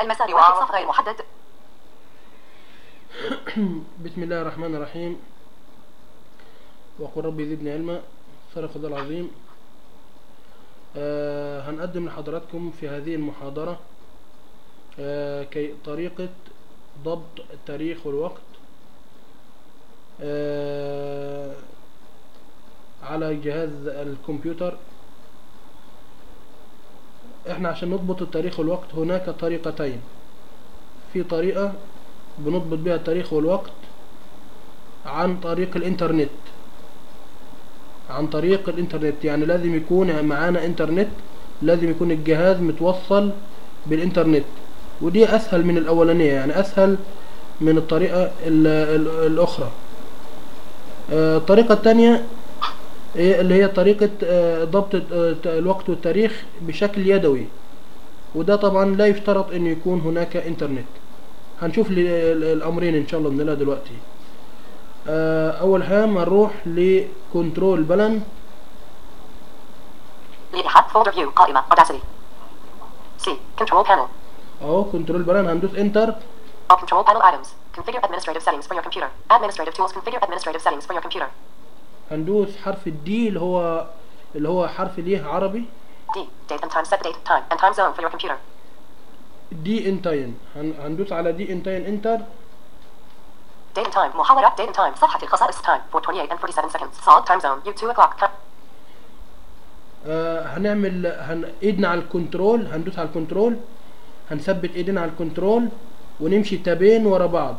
المسار واحد صف غير محدد. بسم الله الرحمن الرحيم. وقل ربي زدني علما. صدق الله العظيم. آه هنقدم لحضراتكم في هذه المحاضرة آه كي طريقة ضبط التاريخ والوقت آه على جهاز الكمبيوتر. إحنا عشان نضبط التاريخ والوقت هناك طريقتين. في طريقة بنضبط بها التاريخ والوقت عن طريق الإنترنت. عن طريق الإنترنت يعني لازم يكون معانا إنترنت لازم يكون الجهاز متوصل بالإنترنت. ودي أسهل من الأولانية يعني أسهل من الطريقة ال ال الأخرى. آه، الطريقة التانية اللي هي طريقة آه، ضبط آه، الوقت والتاريخ بشكل يدوي. وده طبعا لا يشترط ان يكون هناك إنترنت. هنشوف ال- ال- الأمرين إن شاء الله بنلاقي دلوقتي. آه، أول حاجة هنروح ل Control Panel. Folder view قائمة أهو Control Panel هندوس Enter. Control Panel items. Configure administrative settings for your computer. Administrative tools. Configure administrative settings for your computer. هندوس حرف ال D اللي هو اللي هو حرف ليه؟ عربي. D. Date and time. Set date, time. And time zone for your computer. Date and time هن- هندوس على Date and time Enter Date and time. محاورة Date and time. صفحة الخصائص. Time. 428 and 47 seconds. Solid time zone. You 2 o'clock. Time. آه هنعمل هن... ايدنا على ال Control. هندوس على ال Control. هنثبت ايدينا على ال Control. ونمشي تابين ورا بعض.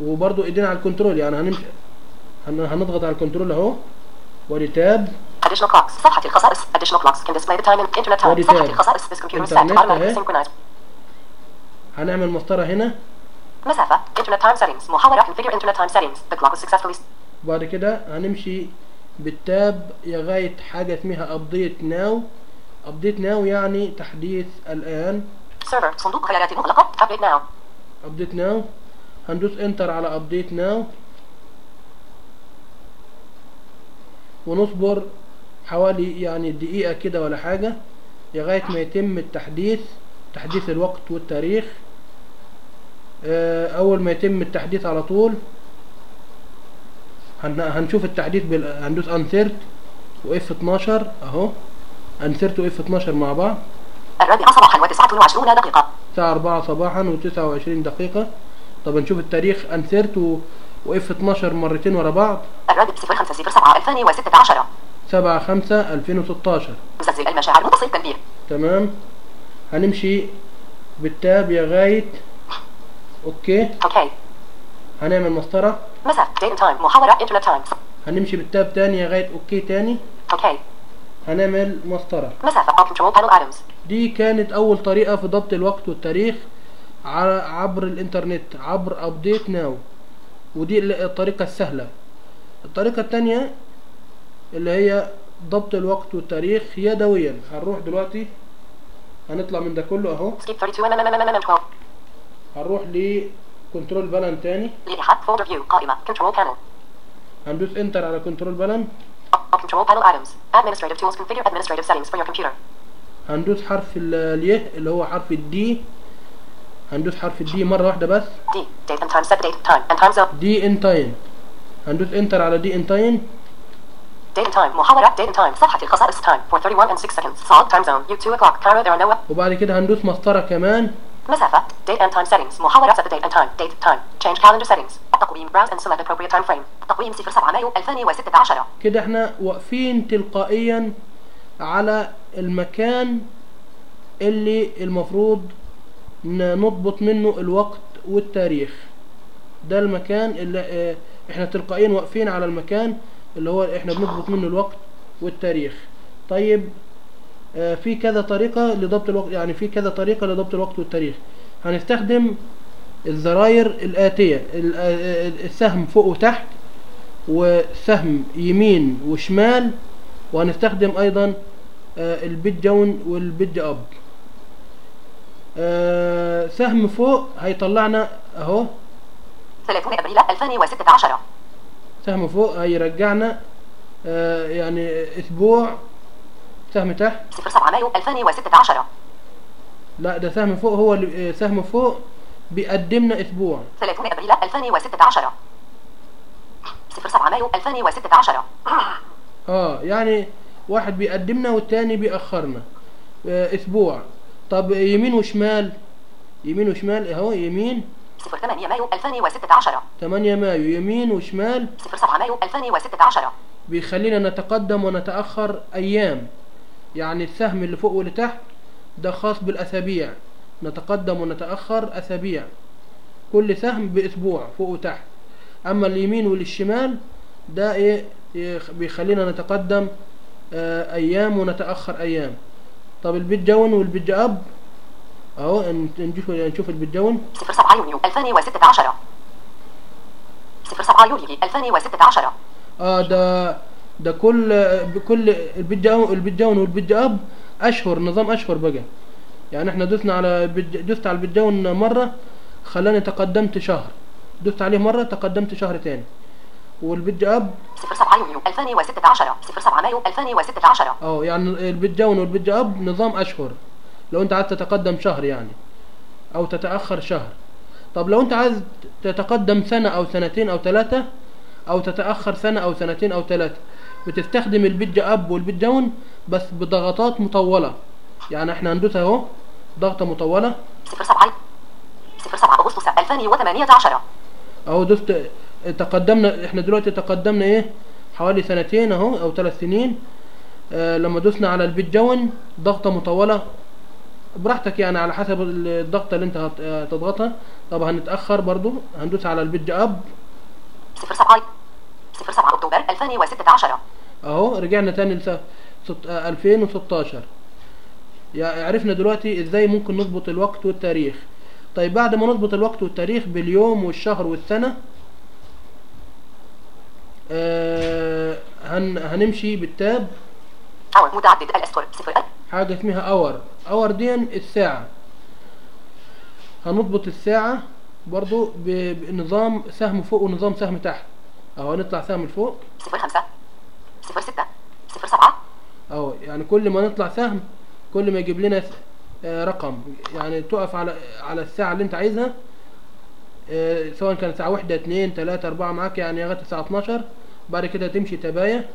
وبرضو ايدينا على ال Control. يعني هنمشي هن... هنضغط على ال Control اهو. ودي Tab Additional clocks. صفحة الخصائص Additional clocks. Can display the time in internet time. صفحة. الخصائص This computer set. Automatically أهي. synchronize. هنعمل مسطرة هنا. مسافة. Internet time settings. محاورة Configure internet time settings. The clock is successfully وبعد كده هنمشي بال Tab. لغاية حاجة اسمها Update Now Update Now يعني تحديث الآن. Server. صندوق خيارات مغلقة. Update now. Update Now هندوس Enter على Update Now ونصبر حوالي يعني دقيقة كده ولا حاجة لغاية ما يتم التحديث تحديث الوقت والتاريخ. آه، أول ما يتم التحديث على طول هن- هنشوف التحديث بال... هندوس Insert و F 12 أهو. Insert و F 12 مع بعض. الرابعة صباحا و29 دقيقة. الساعة 4 صباحا و29 دقيقة. طب نشوف التاريخ. Insert و... و F 12 مرتين ورا بعض. الرابع 0507 2016 7 5 2016 مسلسل المشاعر متصل تنبيه تمام. هنمشي بال Tab لغاية OK. OK. هنعمل مسافة Date and time. محاورة Internet time هنمشي بال Tab تاني لغاية OK تاني. OK. هنعمل مسافة All Control Panel items. دي كانت أول طريقة في ضبط الوقت والتاريخ عبر الإنترنت. عبر Update Now ودي ال- الطريقة السهلة الطريقة التانية اللي هي ضبط الوقت والتاريخ يدويا هنروح دلوقتي هنطلع من ده كله أهو Skip 32 MMMMMM 12 هنروح ل Control Panel تاني هندوس enter على control computer هندوس حرف ال- اللي هو حرف ال D هندوس حرف ال D مرة واحدة بس. date and time هندوس enter على date and time وبعد كده هندوس مسطرة كمان؟ مسافة. Date and time settings. محاورة. Set the date and time. Date time. Change calendar settings. تقويم browse and select appropriate time frame. تقويم 07 مايو 2016 كده إحنا واقفين تلقائيا على المكان اللي المفروض نضبط منه الوقت والتاريخ. ده المكان اللي آه، إحنا تلقائيا واقفين على المكان اللي هو إحنا بنضبط منه الوقت والتاريخ. طيب آه، في كذا طريقة لضبط الوقت يعني في كذا طريقة لضبط الوقت والتاريخ. هنستخدم الزراير الآتية ال- آه، السهم فوق وتحت وسهم يمين وشمال وهنستخدم أيضا آه، البيت داون والبيت آه، سهم فوق هيطلعنا أهو. 30 إبريل 2016 سهم فوق هيرجعنا آه، يعني أسبوع. سهم تحت. 07 مايو 2016 لا ده سهم فوق هو اللي آه، سهم فوق بيقدمنا أسبوع. 30 إبريل 2016 07 مايو 2016 آه يعني واحد بيقدمنا والتاني بيأخرنا. آه أسبوع. طب يمين وشمال؟ يمين وشمال اهو يمين. 08 مايو 2016 8 مايو يمين وشمال. 07 مايو 2016 بيخلينا نتقدم ونتأخر أيام. يعني السهم اللي فوق واللي تحت ده خاص بالأسابيع. نتقدم ونتأخر أسابيع. كل سهم بأسبوع فوق وتحت. أما اليمين والشمال ده إيه؟ إيه بيخلينا نتقدم آه، أيام ونتأخر أيام. طب البيت جون والبيت جاب أهو ن- نشوف نشوف البيت جون. 07 يونيو 2016 07 يوليو 2016 آه ده ده كل كل ال page down ال page down وال page up أشهر نظام أشهر بقى. يعني إحنا دوسنا على دوست على ال page down مرة خلاني تقدمت شهر. دوست عليه مرة تقدمت شهر تاني. وال page up 07 يونيو 2016 07 مايو 2016 آه يعني ال page down وال page up نظام أشهر. لو أنت عايز تتقدم شهر يعني. أو تتأخر شهر. طب لو أنت عايز تتقدم سنة أو سنتين أو ثلاثة أو تتأخر سنة أو سنتين أو ثلاثة بتستخدم البيت جاب والبيت جاون بس بضغطات مطولة. يعني إحنا هندوس أهو ضغطة مطولة. 07 07 أغسطس 2018 أهو دوست تقدمنا إحنا دلوقتي تقدمنا إيه؟ حوالي سنتين أهو أو ثلاث سنين. آه لما دوسنا على البيت جون ضغطة مطولة. براحتك يعني على حسب الضغطة اللي أنت هت- هتضغطها. طب هنتأخر برضو هندوس على البيت أب. 07 07 أكتوبر 2016 أهو رجعنا تاني آه، 2016 يعني عرفنا دلوقتي إزاي ممكن نظبط الوقت والتاريخ. طيب بعد ما نظبط الوقت والتاريخ باليوم والشهر والسنة آه هن هنمشي بال tab. hour متعدد الاسطر 0 حاجة اسمها hour hour دي الساعة. هنضبط الساعة برضو بنظام سهم فوق ونظام سهم تحت. أهو هنطلع سهم لفوق. 05 06 07 أهو يعني كل ما نطلع سهم كل ما يجيب لنا آه، رقم. يعني تقف على على الساعة اللي أنت عايزها. سواء كانت الساعة واحدة اتنين تلاتة أربعة معاك يعني لغاية الساعة 12 بعد كده تمشي تباية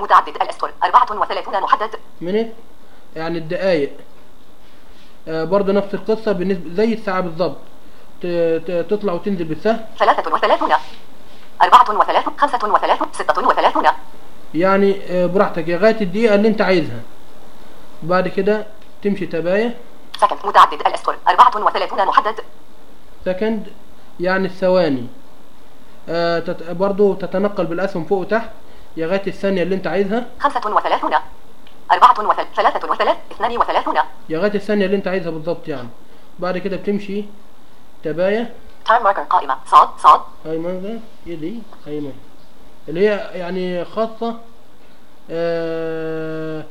متعدد الاسطر 34 محدد. منت يعني الدقايق. آه، برضه نفس القصة بالنسبة زي الساعة بالظبط. تطلع وتنزل بالسهم. 33 34 35 36 يعني آه، براحتك لغاية الدقيقة اللي انت عايزها. بعد كده تمشي تباية سكند متعدد الاسطر 34 محدد. سكند يعني الثواني. آه تت... برضو تتنقل بالأسهم فوق وتحت لغاية الثانية اللي انت عايزها. 35 34 33 32 لغاية الثانية اللي انت عايزها بالظبط يعني. بعد كده بتمشي تباية تايم ماركر قائمة. صاد صاد. هاي ماذا إيه دي؟ هاي ماذا اللي هي يعني خاصة آه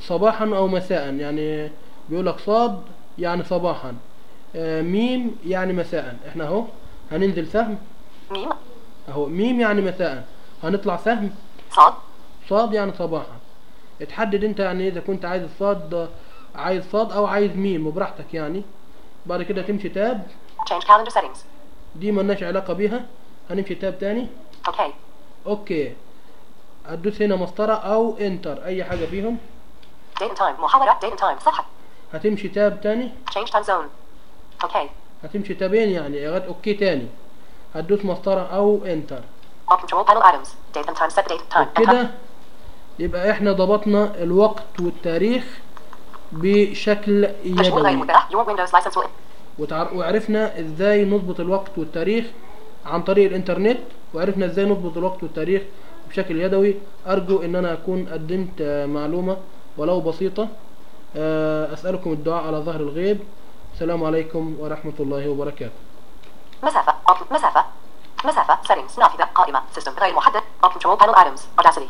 صباحا أو مساء. يعني بيقول لك صاد يعني صباحا. آه ميم يعني مساء. إحنا أهو هننزل سهم. ميم. أهو ميم يعني مساء. هنطلع سهم. صاد. صاد يعني صباحا. اتحدد أنت يعني إذا كنت عايز الصاد عايز صاد أو عايز ميم وبراحتك يعني. بعد كده تمشي تاب. Change calendar settings. دي ملناش علاقة بيها. هنمشي tab تاني. Okay. okay. هتدوس هنا مسطرة أو enter أي حاجة فيهم date and time. محاورة date and time. صفحة. هتمشي tab تاني. Change time zone. Okay. هتمشي tab ين يعني لغاية okay تاني. هتدوس مسطرة أو enter. وبكده يبقى إحنا ضبطنا الوقت والتاريخ بشكل يدوي. وعرفنا إزاي نضبط الوقت والتاريخ عن طريق الإنترنت وعرفنا إزاي نضبط الوقت والتاريخ بشكل يدوي. أرجو إن أنا أكون قدمت معلومة ولو بسيطة. آه، أسألكم الدعاء على ظهر الغيب. السلام عليكم ورحمة الله وبركاته. مسافة. مسافة. مسافة. settings نافذة. قائمة. system غير محدد. all control panel items. Audacity.